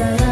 Salam.